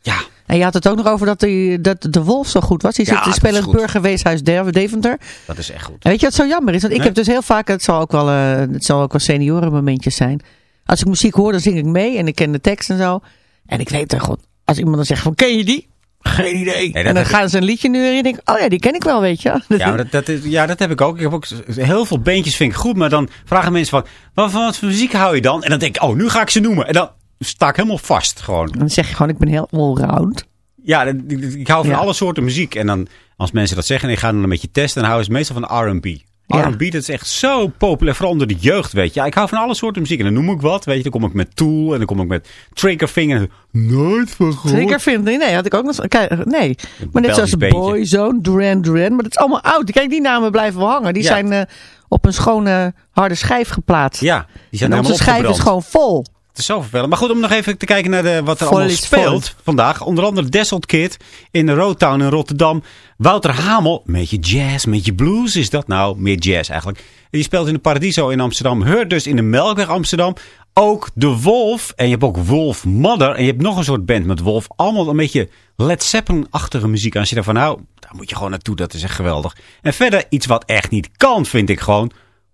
Ja, En je had het ook nog over dat, die, dat de Wolf zo goed was. Die, Ja, zit, dat spelen in het Burgerweeshuis Deventer. dat is echt goed. En weet je wat zo jammer is? Want ik Nee? heb dus heel vaak, het zal ook wel, eh, het zal ook wel seniorenmomentjes zijn. Als ik muziek hoor, dan zing ik mee en ik ken de tekst en zo. En ik weet er gewoon, als iemand dan zegt van, ken je die? Geen idee. en dan gaan ze een liedje nu en ik denk, oh ja, die ken ik wel, weet je. Ja, maar dat, dat is, ja, dat heb ik ook. Ik heb ook heel veel beentjes vind ik goed, maar dan vragen mensen van, wat, van wat voor muziek hou je dan? En dan denk ik, oh, nu ga ik ze noemen. En dan sta ik helemaal vast gewoon. Dan zeg je gewoon, ik ben heel allround. Ja, ik, ik hou van Ja. alle soorten muziek. En dan, als mensen dat zeggen en ik ga dan een beetje testen, dan houden ze meestal van R&B. Ja. R&B, dat is echt zo populair, vooral onder de jeugd, weet je. Ja, ik hou van alle soorten muziek. En dan noem ik wat, weet je. Dan kom ik met Tool en dan kom ik met Triggerfinger. Nooit van gehoord. Vind nee, had ik ook nog. Kijk, nee. Maar net zoals. Boyzone, Duran Duran. Maar dat is allemaal oud. Kijk, die namen blijven wel hangen. Die Ja. zijn eh, op een schone harde schijf geplaatst. Ja, die zijn en onze schijf is gewoon vol. Het is zo vervelend. Maar goed, om nog even te kijken naar de, wat er Vol allemaal speelt vol. vandaag. Onder andere Desselt Kid in de Roadtown in Rotterdam. Wouter Hamel, een beetje jazz, een beetje blues is dat nou. Meer jazz eigenlijk. En die speelt in de Paradiso in Amsterdam. Heurt dus in de Melkweg Amsterdam. Ook de Wolf. En je hebt ook Wolf Mother. En je hebt nog een soort band met Wolf. Allemaal een beetje Led Zeppelin-achtige muziek. Als je daarvan houdt, daar moet je gewoon naartoe. Dat is echt geweldig. En verder iets wat echt niet kan, vind ik gewoon.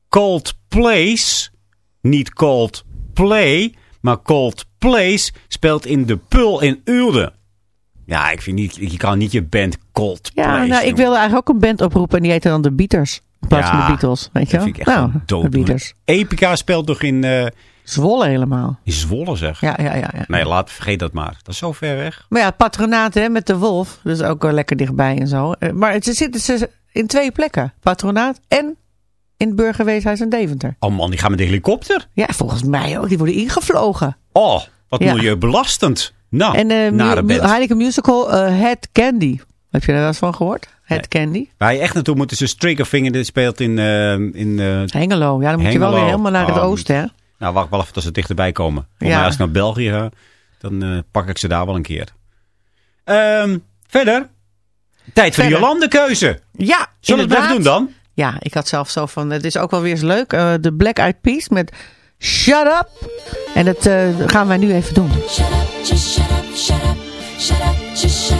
Cold Place. Niet Cold Play, maar Cold Place speelt in de Pul in Uelde. Ja, ik vind niet, je kan niet je band Cold Ja, Place nou, ik wilde eigenlijk ook een band oproepen. En die heette dan de Beaters. In plaats Ja, van de Beatles. Weet je Dat vind ik echt nou, de. Beaters. Epica speelt nog in, eh, Zwolle helemaal. in Zwolle, zeg. Ja, ja, ja. ja. Nee, laat, vergeet dat maar. Dat is zo ver weg. Maar ja, het patronaat hè, met de wolf. Dus ook wel lekker dichtbij en zo. Eh, Maar ze zitten ze in twee plekken. Patronaat en in het burgerweeshuis in Deventer. Oh man, die gaan met de helikopter. Ja, volgens mij ook. Die worden ingevlogen. Oh, wat Ja. milieubelastend. Nou, en de nare mu-. Heineken Musical eh Head Candy. Heb je daar wel eens van gehoord? Head Candy. Waar je echt naartoe moet is dus Triggerfinger. Dit speelt in... eh, in eh, Hengelo. Ja, dan moet je wel weer helemaal naar het Oh, oosten, hè? nou, wacht wel even tot ze dichterbij komen. Volgens Ja. mij als ik naar België ga, dan pak ik ze daar wel een keer. Ehm, verder. Tijd voor de. Jolande-keuze. Ja, Zullen we het even doen dan? Ja, ik had zelf zo van, het is ook wel weer eens leuk. eh, De Black Eyed Peas met Shut Up. En dat eh, gaan wij nu even doen. Shut up, just shut up, shut up, shut up, just shut up,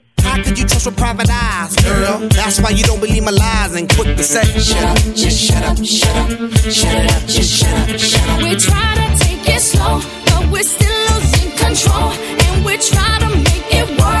How could you trust with private eyes, girl? That's why you don't believe my lies and quick to say, shut up, just shut up, shut up, shut it up, just shut up, shut up. We try to take it slow, but we're still losing control. And we try to make it work,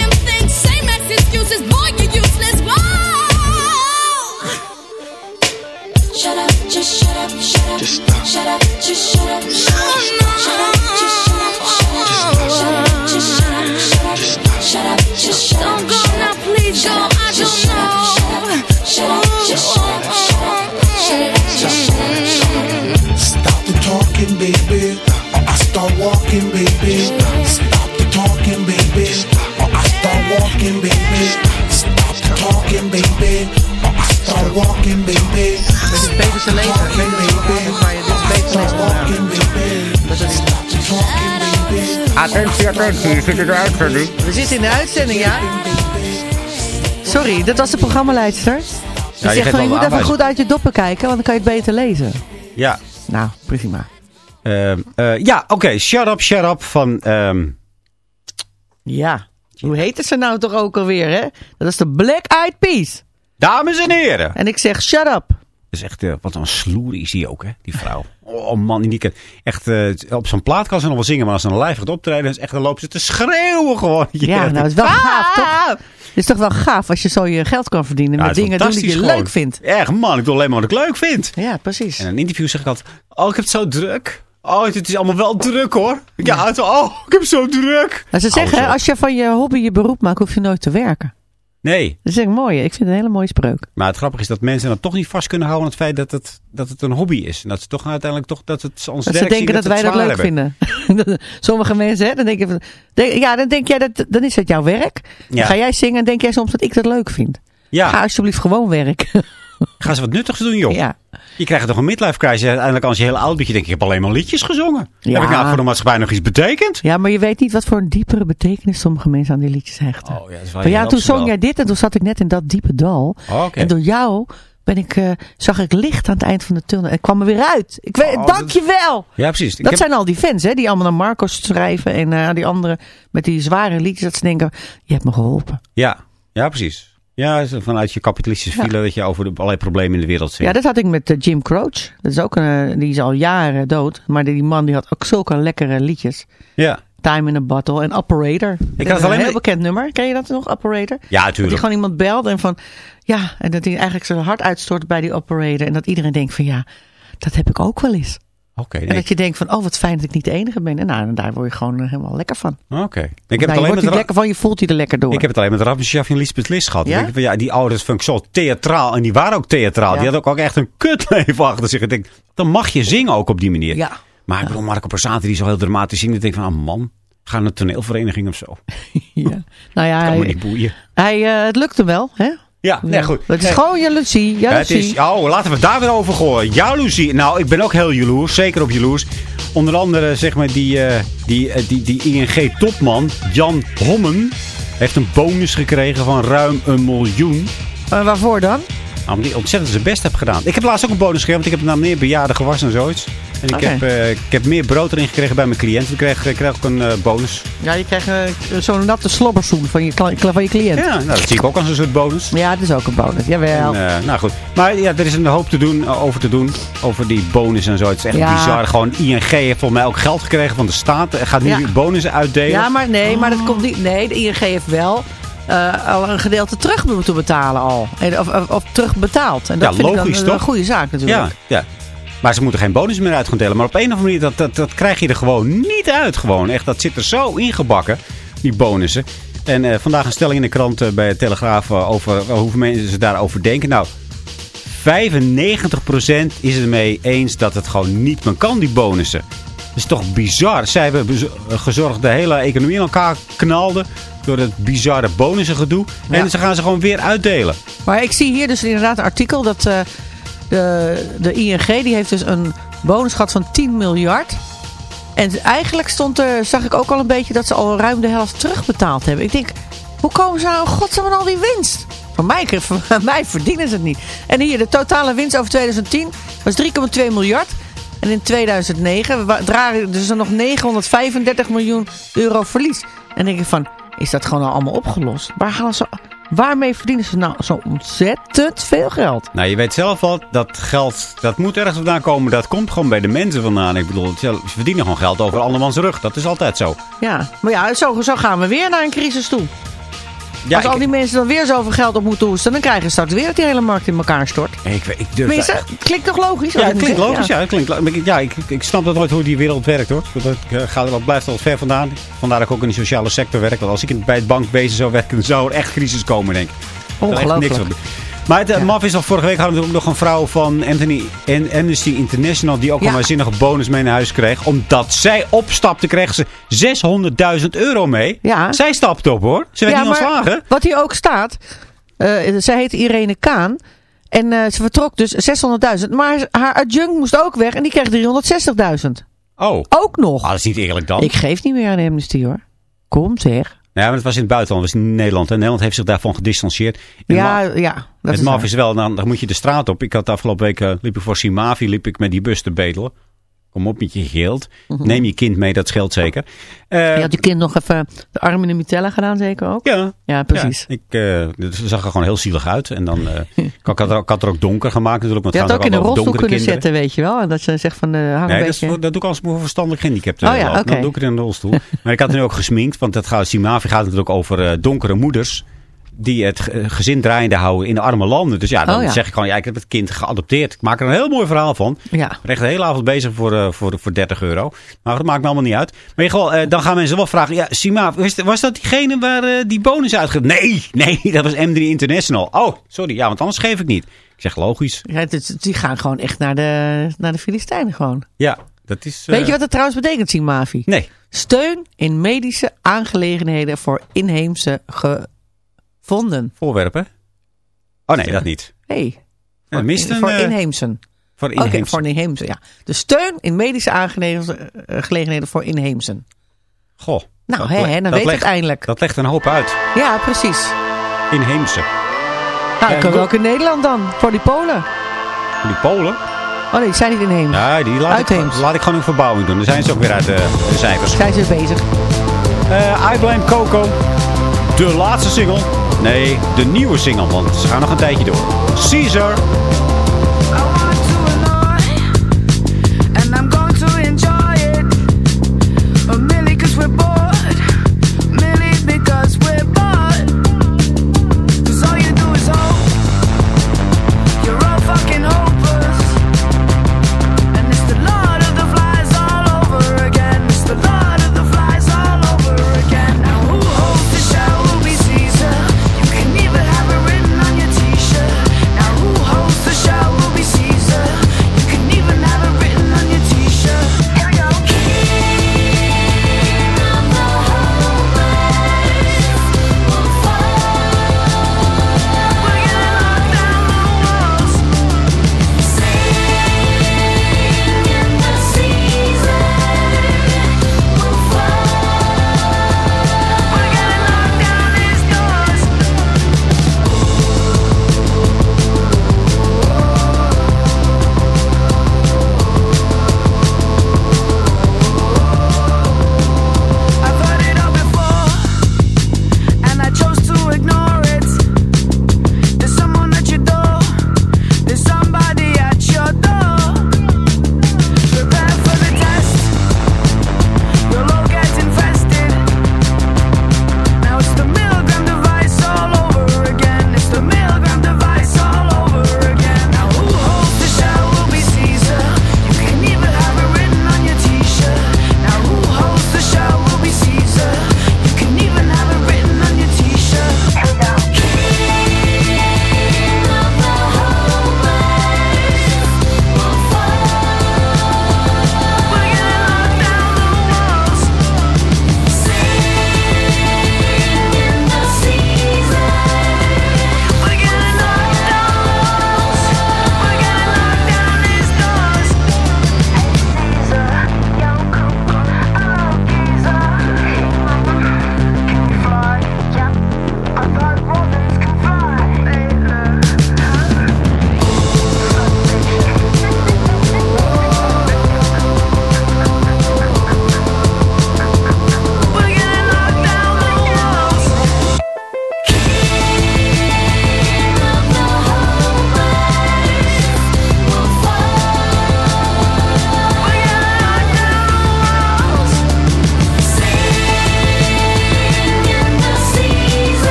excuses. Boy, you're useless. Whoa! Shut up, just shut up, shut up. Just stop. Shut up, just shut up. Shut up, Attentie, attentie, je zit in de uitzending. We zitten in de uitzending, ja. Sorry, dat was de programmaleidster. Die je zegt geeft van, je moet even goed uit je doppen kijken, want dan kan je het beter lezen. Ja, Nou, prima. Ehm, eh, ja oké. Shut up, shut up van... ehm, Ja. Hoe heette ze nou toch ook alweer, hè? Dat is de Black Eyed Peas. dames en heren. En ik zeg, shut up. Is echt, eh, wat een sloer is die ook, hè, die vrouw. Oh man, die kan echt, eh, op zo'n plaat kan ze nog wel zingen, maar als ze een live gaat optreden, is echt, dan loopt ze te schreeuwen gewoon. Ja, nou, het is wel gaaf, toch? Het is toch wel gaaf als je zo je geld kan verdienen met dingen doen die je gewoon. leuk vindt. Echt man, ik doe alleen maar wat ik leuk vind. Ja, precies. En in een interview zeg ik altijd, oh ik heb het zo druk. Oh, het is allemaal wel druk hoor. Ja, het- oh, ik heb zo druk. Maar ze zeggen, als je van je hobby je beroep maakt, hoef je nooit te werken. Nee, Dat is echt mooi. Ik vind het een hele mooie spreuk. maar het grappige is dat mensen dan toch niet vast kunnen houden aan het feit dat het, dat het een hobby is. En dat ze toch uiteindelijk toch, dat het ons Dat ze werk zien denken dat, wij dat leuk hebben. vinden. Sommige mensen, hè, dan denk je van, denk- ja, dan denk jij dat, dan is het jouw werk. Ja. ga jij zingen en denk jij soms dat ik dat leuk vind. Ga Ja, alsjeblieft gewoon werken. ga ze wat nuttigs doen joh. ja. Je krijgt toch een midlife crisis. Uiteindelijk als je heel oud bent, je denkt, ik heb alleen maar liedjes gezongen. Ja. Heb ik nou voor de maatschappij nog iets betekend? ja, maar je weet niet wat voor een diepere betekenis sommige mensen aan die liedjes hechten. Oh ja, dat is wel Van ja, heel toen zong jij dit en toen zat ik net in dat diepe dal. Oh. En door jou ben ik, eh, zag ik licht aan het eind van de tunnel. En ik kwam er weer uit. Ik weet, Oh, dankjewel! Ja, precies. Dat heb- zijn al die fans, hè, die allemaal naar Marcos schrijven. En eh, die anderen met die zware liedjes. Dat ze denken, je hebt me geholpen. Ja, ja, precies. Ja, vanuit je kapitalistische Ja. file dat je over de, allerlei problemen in de wereld zit. Ja, dat had ik met eh, Jim Croce. Dat is ook een, eh, die is al jaren dood. Maar die, die man die had ook zulke lekkere liedjes. ja. Time in a Bottle en Operator. Dat is alleen een heel bekend nummer. Ken je dat nog, Operator? Ja, Dat natuurlijk. die gewoon iemand belt en van... Ja, en dat hij eigenlijk zijn hart uitstort bij die operator. En dat iedereen denkt van ja, dat heb ik ook wel eens. En nee. dat je denkt van, oh wat fijn dat ik niet de enige ben. En nou, en daar word je gewoon eh, helemaal lekker van. Oké. Ik heb Nou, het je alleen wordt er lekker van, je voelt je er lekker door. Ik heb het alleen met Rappenchef en Lisbeth Lis gehad. Ja? Denk van, ja, die ouders vond ik zo theatraal. En die waren ook theatraal. Ja. Die hadden ook echt een kutleven achter zich. Ik denk, dan mag je zingen ook op die manier. Ja. Maar ik bedoel, Marco Borsato die zo heel dramatisch zingt. Ik denk van, oh man, ga naar een toneelvereniging of zo. ja. Nou ja, Kan me hij, niet boeien. hij, eh, het lukte wel, hè? Ja, nee, goed. Het is Nee. gewoon jaloezie, Ja, het jaloezie. is, oh, laten we het daar weer over gooien. Jaloezie. Nou, ik ben ook heel jaloers. Zeker op jaloers. Onder andere, zeg maar, die, eh, die, eh, die, die ING-topman, Jan Hommen, heeft een bonus gekregen van ruim een miljoen. Waarvoor dan? Nou, omdat hij ontzettend zijn best heeft gedaan. Ik heb laatst ook een bonus gegeven, want ik heb naar meer bejaarden gewassen en zoiets. En ik, heb, eh, ik heb meer brood erin gekregen bij mijn cliënt. Ik kreeg, ik kreeg ook een eh, bonus. Ja, je krijgt eh, zo'n natte slobberzoen van je, van je cliënt. Ja, nou, dat zie ik ook als een soort bonus. Ja, dat is ook een bonus. Jawel. En, nou goed. Maar ja, er is een hoop te doen, over te doen. Over die bonus en zo. Het is echt Ja. bizar. Gewoon ING heeft volgens mij ook geld gekregen van de staat. Gaat nu Ja. bonussen uitdelen. Ja, maar nee, maar dat komt niet. Nee, de ING heeft wel al een gedeelte terug moeten betalen al. Of, of, of terugbetaald. En dat Ja, vind ik logisch, dan een toch? goede zaak natuurlijk. ja, ja. Maar ze moeten geen bonus meer uit gaan delen. Maar op een of andere manier, dat, dat, dat krijg je er gewoon niet uit. Gewoon. Echt, dat zit er zo ingebakken, die bonussen. En eh, vandaag een stelling in de krant eh, bij de Telegraaf eh, over hoeveel mensen ze daarover denken. Nou, 95% is het mee eens dat het gewoon niet meer kan, die bonussen. Dat is toch bizar. Zij hebben gezorgd dat de hele economie in elkaar knalde. Door het bizarre bonussengedoe. Ja. En ze gaan ze gewoon weer uitdelen. Maar ik zie hier dus inderdaad een artikel dat de, de ING die heeft dus een bonus gehad van 10 miljard. En eigenlijk stond er, zag ik ook al een beetje dat ze al ruim de helft terugbetaald hebben. Ik denk, hoe komen ze nou godsnaam aan al die winst? Van mij, van mij verdienen ze het niet. En hier, de totale winst over 2010 was 3,2 miljard. En in 2009 wa- dragen dus er nog 935 miljoen euro verlies. En denk ik van, is dat gewoon al allemaal opgelost? Waar halen ze, waarmee verdienen ze nou zo ontzettend veel geld? Nou, je weet zelf al, dat geld, dat moet ergens vandaan komen. Dat komt gewoon bij de mensen vandaan. Ik bedoel, ze verdienen gewoon geld over andermans rug. Dat is altijd zo. Ja, maar ja, zo, zo gaan we weer naar een crisis toe. Ja, Als al ik, die mensen dan weer zoveel geld op moeten hoesten, dan krijgen ze straks weer dat die hele markt in elkaar stort. ik, ik durf Tenminste, dat- klinkt toch logisch? Ja, het klinkt zegt? logisch. Ja, klinkt, ja ik, ik, ik snap dat nooit hoe die wereld werkt hoor. Dat gaat, dat blijft al ver vandaan. Vandaar dat ik ook in de sociale sector werk. Want als ik in- bij het bankwezen zou werken, dan zou er echt crisis komen, denk ik. Echt Ongelooflijk. niks op. Maar het eh, maf is al, vorige week hadden we ook nog een vrouw van Anthony, en Amnesty International... die ook Ja. een waanzinnige bonus mee naar huis kreeg. Omdat zij opstapte, kreeg ze 600.000 euro mee. Ja. Zij stapte op hoor. Ze werd Ja, niet ontslagen. Wat hier ook staat, eh, zij heet Irene Kaan. En eh, ze vertrok dus 600.000. Maar haar adjunct moest ook weg en die kreeg 360.000. Oh. Ook nog. Ah, dat is niet eerlijk dan. Ik geef niet meer aan amnesty hoor. Kom zeg. Ja, maar het was in het buitenland, het was in Nederland. En Nederland heeft zich daarvan gedistanceerd. En Ja, ja. Dat het is maf is wel, dan, dan moet je de straat op. Ik had de afgelopen week, eh, liep ik voor Simavi, liep ik met die bus te bedelen. Kom op met je geld. Neem je kind mee, dat scheelt zeker. Eh, Mhm. Je had je kind nog even de arm in de mitella gedaan zeker ook? ja, Ja, precies. Ja, ik, eh, het zag er gewoon heel zielig uit. En dan, eh, ik, had er, ik had er ook donker gemaakt natuurlijk. Want Je het had ook in over rolstoel kunnen kinderen. zetten, weet je wel. En dat je zegt van, hang Nee, een dat, beetje... dat doe ik als voor verstandelijk gehandicapten. Oh ja, lopen. oké. Dan doe ik het in een rolstoel. maar ik had er nu ook gesminkt, want dat gaat, Simavi gaat natuurlijk over donkere moeders. Die het ge- gezin draaiende houden in de arme landen. Dus ja, dan Oh ja. zeg ik gewoon, ja, ik heb het kind geadopteerd. Ik maak er een heel mooi verhaal van. Ja. Ik ben echt de hele avond bezig voor, eh, voor, voor 30 euro. Maar dat maakt me allemaal niet uit. Maar in ieder geval, eh, dan gaan mensen wel vragen. Ja, Sima, was, was dat diegene waar eh, die bonus uitgeeft? Nee, nee, dat was M3 International. Oh, sorry. Ja, want anders geef ik niet. Ik zeg logisch. Ja, die gaan gewoon echt naar de, naar de Filistijnen gewoon. Ja, dat is... Weet je wat dat trouwens betekent, Simavi? Nee. Steun in medische aangelegenheden voor inheemse gevonden. Voorwerpen? Oh nee, dat niet. Mist een, voor eh, inheemsen. Voor Oké, inheemse. voor inheemsen, ja. De steun in medische aangelegenheden eh, voor inheemsen. Goh. Nou, hè, hè, dan weet legt- het eindelijk. Dat legt een hoop uit. Ja, precies. Inheemse. Nou, ik kan ook in Nederland dan, voor die Polen. Die Polen? Oh nee, die zijn niet inheems. Ja, die laat ik, Uitheems. laat ik gewoon een verbouwing doen. Dan zijn ze ook weer uit de, de cijfers. Zijn ze bezig. Eh I Blame Coco. De laatste single. Nee, de nieuwe single, want ze gaan nog een tijdje door. Caesar.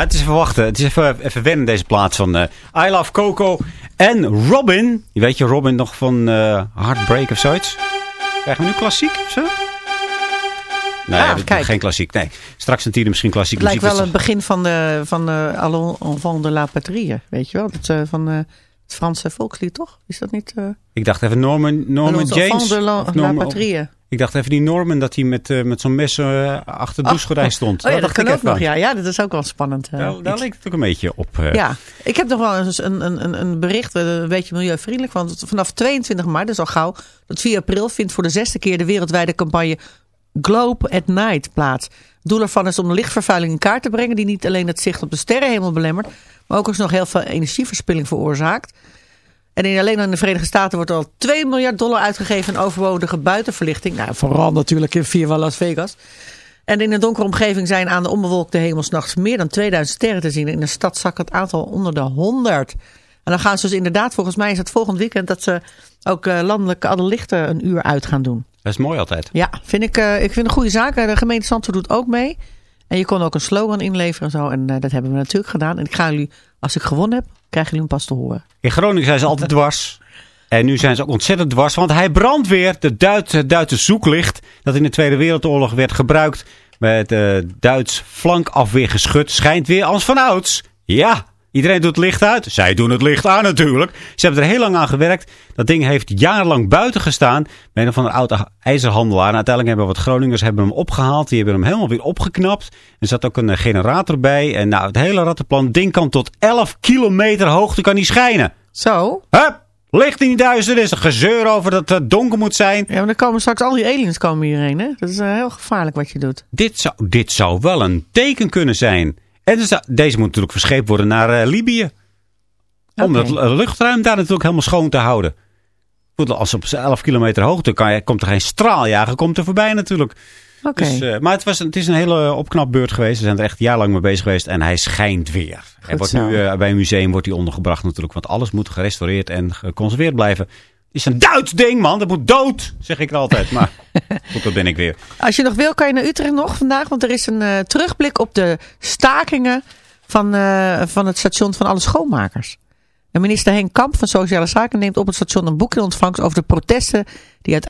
Ja, het is even wachten. Het is even, even wennen deze plaats van eh, I Love Coco en Robin. Weet je Robin nog van eh, Heartbreak of zoiets? Krijgen we nu klassiek of zo? Nee, Ah, kijk. geen klassiek. Nee, straks een tiende misschien klassiek Het lijkt muziek. wel het begin van de van de Allons enfants de la patrie. Weet je wel? Dat, eh, van het Franse volkslied, toch? Is dat niet... Ik dacht even Norman, Norman James. enfants de la, la patrie. Ik dacht even die Norman dat hij met, eh, met zo'n mes eh, achter de douchegordijn stond. Oh ja, dat dacht kan ik ook nog. aan. Ja, ja, dat is ook wel spannend. eh, Daar, daar leek het ook een beetje op. Ja, ik heb nog wel eens een, een, een, bericht, een beetje milieuvriendelijk. Want vanaf 22 maart, dus al gauw, tot 4 april, vindt voor de zesde keer de wereldwijde campagne Globe at Night plaats. Het doel ervan is om de lichtvervuiling in kaart te brengen, die niet alleen het zicht op de sterrenhemel belemmert, maar ook eens nog heel veel energieverspilling veroorzaakt. En in, alleen in de Verenigde Staten wordt al 2 miljard dollar uitgegeven aan overbodige buitenverlichting. Nou, vooral natuurlijk in Viva Las Vegas. En in een donkere omgeving zijn aan de onbewolkte hemel 's nachts meer dan 2000 sterren te zien. In de stad zakt het aantal onder de 100. En dan gaan ze dus inderdaad, volgens mij is het volgend weekend, dat ze ook eh, landelijk alle lichten een uur uit gaan doen. Dat is mooi altijd. Ja, vind ik, eh, ik vind een goede zaak. De gemeente Zandvoort doet ook mee. En je kon ook een slogan inleveren en zo. En eh, dat hebben we natuurlijk gedaan. En ik ga jullie, als ik gewonnen heb, krijgen jullie hem pas te horen. In Groningen zijn ze altijd dwars. En nu zijn ze ook ontzettend dwars. Want hij brandt weer. De Duit, het Duitse zoeklicht. Dat in de Tweede Wereldoorlog werd gebruikt. Met het Duits flankafweergeschut. Schijnt weer als van ouds. Ja, iedereen doet het licht uit. Zij doen het licht aan natuurlijk. Ze hebben er heel lang aan gewerkt. Dat ding heeft jarenlang buiten gestaan. Bij een van de oude ijzerhandelaar. En uiteindelijk hebben wat Groningers hebben hem opgehaald. Die hebben hem helemaal weer opgeknapt. Er zat ook een generator bij. En nou, het hele rattenplan. Ding kan tot 11 kilometer hoogte kan die schijnen. Zo. Hup, licht in die duisternis. Een gezeur over dat het donker moet zijn. Ja, maar dan komen straks al die aliens komen hierheen. Hè? Dat is eh, heel gevaarlijk wat je doet. Dit zou, dit zou wel een teken kunnen zijn. En zou- deze moet natuurlijk verscheept worden naar eh, Libië. Om eh, luchtruim daar natuurlijk helemaal schoon te houden. Als op 11 kilometer hoogte kan je, komt er geen straaljager komt er voorbij natuurlijk. Dus, eh, maar het, was, het is een hele opknapbeurt geweest. Ze zijn er echt jarenlang mee bezig geweest. En hij schijnt weer. Hij wordt nu eh, bij een museum wordt hij ondergebracht natuurlijk. Want alles moet gerestaureerd en geconserveerd blijven. Is een Duits ding, man. Dat moet dood, zeg ik er altijd. Maar goed, dat ben ik weer. Als je nog wil, kan je naar Utrecht nog vandaag. Want er is een eh, terugblik op de stakingen van, eh, van het station van alle schoonmakers. En minister Henk Kamp van Sociale Zaken neemt op het station een boek in ontvangst over de protesten die uit